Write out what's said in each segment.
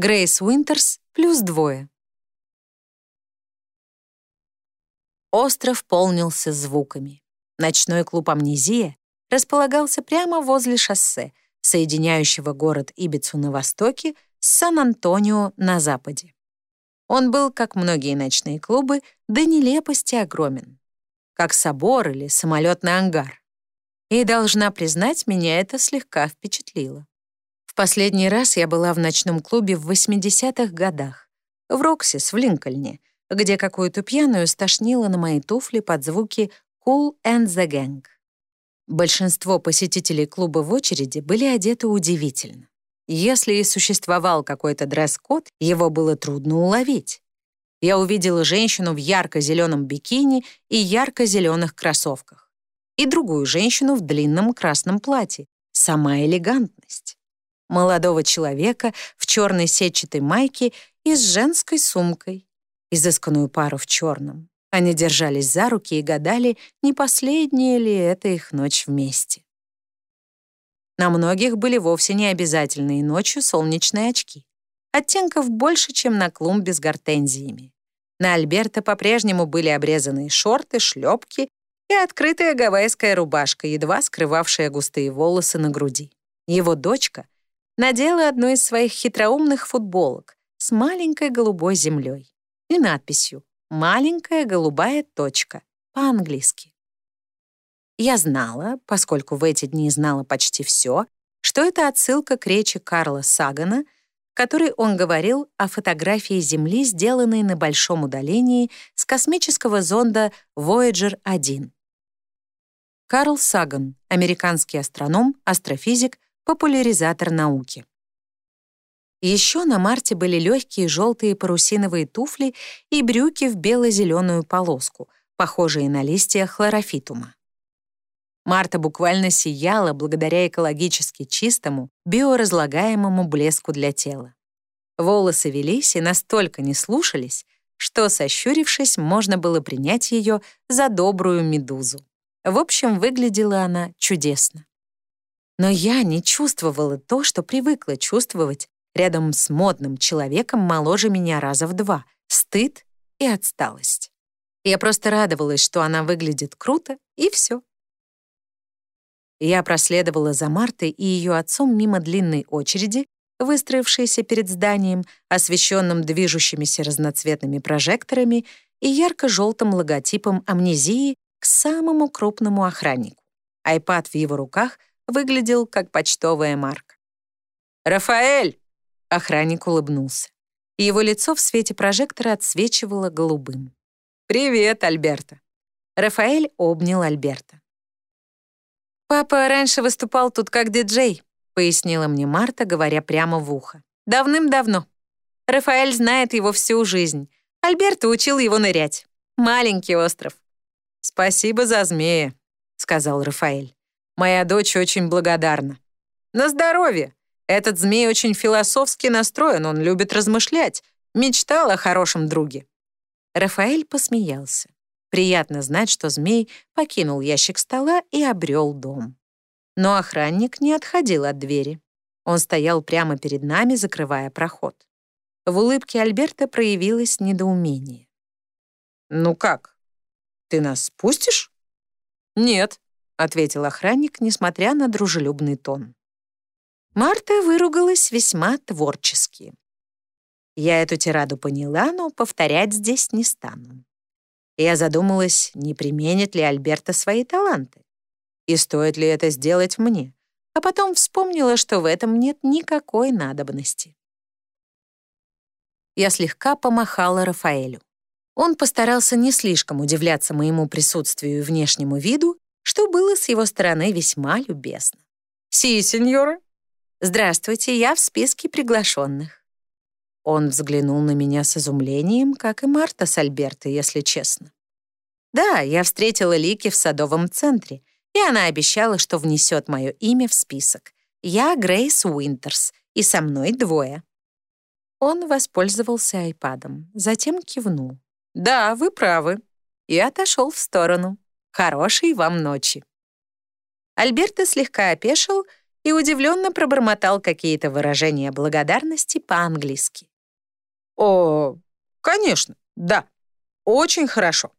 Грейс Уинтерс плюс двое. Остров полнился звуками. Ночной клуб «Амнезия» располагался прямо возле шоссе, соединяющего город Ибицу на востоке с Сан-Антонио на западе. Он был, как многие ночные клубы, до нелепости огромен, как собор или самолетный ангар. И, должна признать, меня это слегка впечатлило. Последний раз я была в ночном клубе в 80-х годах, в Роксис, в Линкольне, где какую-то пьяную стошнило на мои туфли под звуки «Cool and the Gang». Большинство посетителей клуба в очереди были одеты удивительно. Если и существовал какой-то дресс-код, его было трудно уловить. Я увидела женщину в ярко-зеленом бикини и ярко-зеленых кроссовках. И другую женщину в длинном красном платье. Сама элегантность. Молодого человека в черной сетчатой майке и с женской сумкой. Изысканную пару в черном. Они держались за руки и гадали, не последняя ли это их ночь вместе. На многих были вовсе не обязательные ночью солнечные очки. Оттенков больше, чем на клумбе с гортензиями. На Альберта по-прежнему были обрезанные шорты, шлепки и открытая гавайская рубашка, едва скрывавшая густые волосы на груди. Его дочка надела одну из своих хитроумных футболок с маленькой голубой землей и надписью маленькая голубая точка по-английски. Я знала, поскольку в эти дни знала почти все, что это отсылка к речи Карла Сагана, в которой он говорил о фотографии Земли, сделанной на большом удалении с космического зонда Voyager 1. Карл Саган, американский астроном, астрофизик, популяризатор науки. Еще на марте были легкие желтые парусиновые туфли и брюки в бело-зеленую полоску, похожие на листья хлорофитума. Марта буквально сияла благодаря экологически чистому, биоразлагаемому блеску для тела. Волосы велись и настолько не слушались, что, сощурившись, можно было принять ее за добрую медузу. В общем, выглядела она чудесно. Но я не чувствовала то, что привыкла чувствовать рядом с модным человеком моложе меня раза в два — стыд и отсталость. Я просто радовалась, что она выглядит круто, и все. Я проследовала за Мартой и ее отцом мимо длинной очереди, выстроившейся перед зданием, освещенным движущимися разноцветными прожекторами и ярко-желтым логотипом амнезии к самому крупному охраннику. Айпад в его руках выглядел как почтовая марка. «Рафаэль!» Охранник улыбнулся. Его лицо в свете прожектора отсвечивало голубым. «Привет, Альберта!» Рафаэль обнял Альберта. «Папа раньше выступал тут как диджей», пояснила мне Марта, говоря прямо в ухо. «Давным-давно. Рафаэль знает его всю жизнь. Альберто учил его нырять. Маленький остров». «Спасибо за змея», — сказал Рафаэль. «Моя дочь очень благодарна». «На здоровье!» Этот змей очень философски настроен, он любит размышлять. Мечтал о хорошем друге». Рафаэль посмеялся. Приятно знать, что змей покинул ящик стола и обрел дом. Но охранник не отходил от двери. Он стоял прямо перед нами, закрывая проход. В улыбке Альберта проявилось недоумение. «Ну как? Ты нас спустишь?» «Нет», — ответил охранник, несмотря на дружелюбный тон. Марта выругалась весьма творчески. Я эту тираду поняла, но повторять здесь не стану. Я задумалась, не применит ли Альберта свои таланты. И стоит ли это сделать мне. А потом вспомнила, что в этом нет никакой надобности. Я слегка помахала Рафаэлю. Он постарался не слишком удивляться моему присутствию и внешнему виду, что было с его стороны весьма любезно. «Си, сеньора», «Здравствуйте, я в списке приглашенных». Он взглянул на меня с изумлением, как и Марта с Альбертой, если честно. Да, я встретила Лики в садовом центре, и она обещала, что внесет мое имя в список. Я Грейс Уинтерс, и со мной двое. Он воспользовался айпадом, затем кивнул. «Да, вы правы». И отошел в сторону. «Хорошей вам ночи». Альберто слегка опешил и удивленно пробормотал какие-то выражения благодарности по-английски. «О, конечно, да, очень хорошо».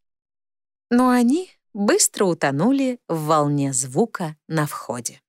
Но они быстро утонули в волне звука на входе.